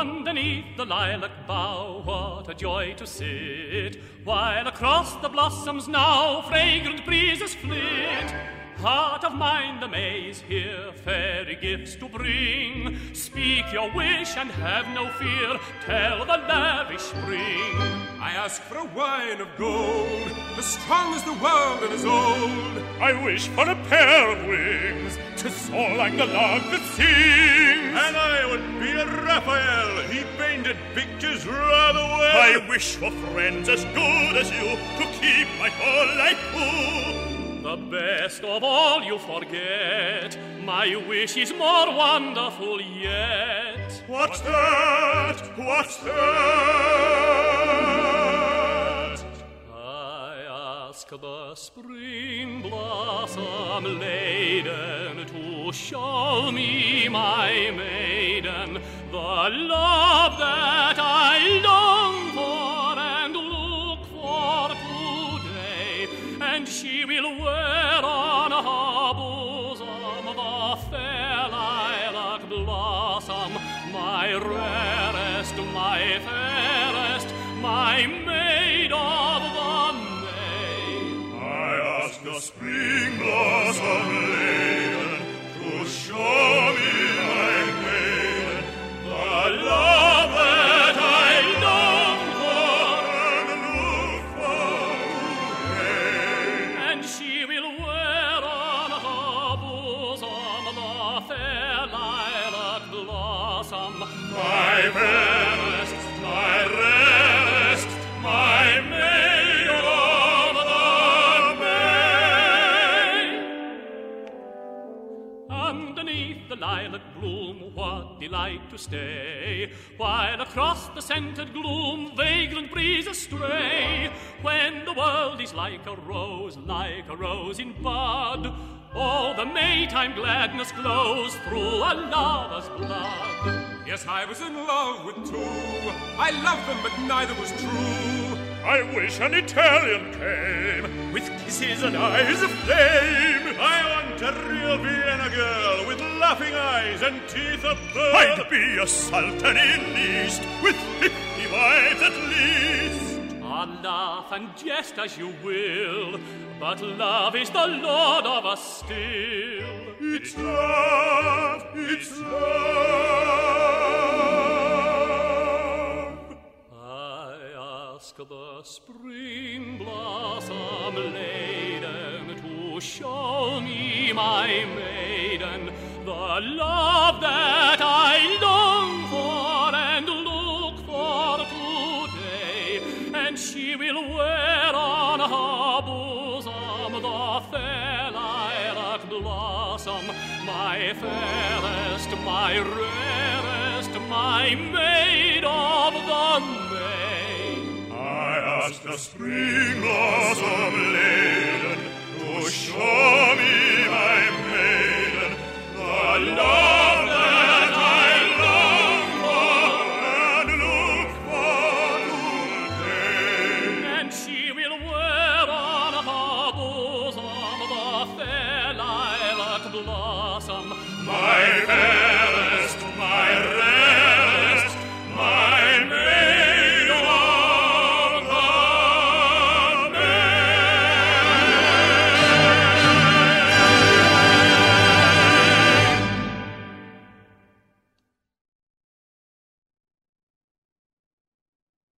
Underneath the lilac bough, what a joy to sit, while across the blossoms now fragrant breezes flit. Heart of mine, the is here, fairy gifts to bring. Speak your wish and have no fear, tell the lavish spring. I ask for a wine of gold, as strong as the world and as old. I wish for a pair of wings, to soar like the lark that sings. And I would be a Raphael, he painted pictures rather well. I wish for friends as good as you, to keep my whole life cool. The best of all you forget, my wish is more wonderful yet. What's that? What's that? I ask the spring blossom laden to show me, my maiden, the love that I long for and look for today, and she my rarest, my fairest, my maid of the May. I ask the spring blossom laden to show me my maiden, the love that I long for and look for today. And she will wear on her bosom the fair lilac blossom, My fairest, my rarest, Underneath the lilac bloom, what delight to stay, while across the scented gloom vagrant breezes stray. When the world is like a rose, like a rose in bud, all the Maytime gladness glows through a lover's blood. Yes, I was in love with two. I loved them, but neither was true. I wish an Italian came with kisses and eyes of flame. I want a real Vienna girl with laughing eyes and teeth of pearl. I'd be a sultan in East with fifty wives at least. Ah, laugh and jest as you will, but love is the lord of us still. It's love, it's love. The spring blossom laden to show me, my maiden, the love that I long for and look for today, and she will wear on her bosom the fair lilac blossom, my fairest, my rarest, my maid the spring maiden, the love that I long for and look for today. And she will wear her the fair lilac fair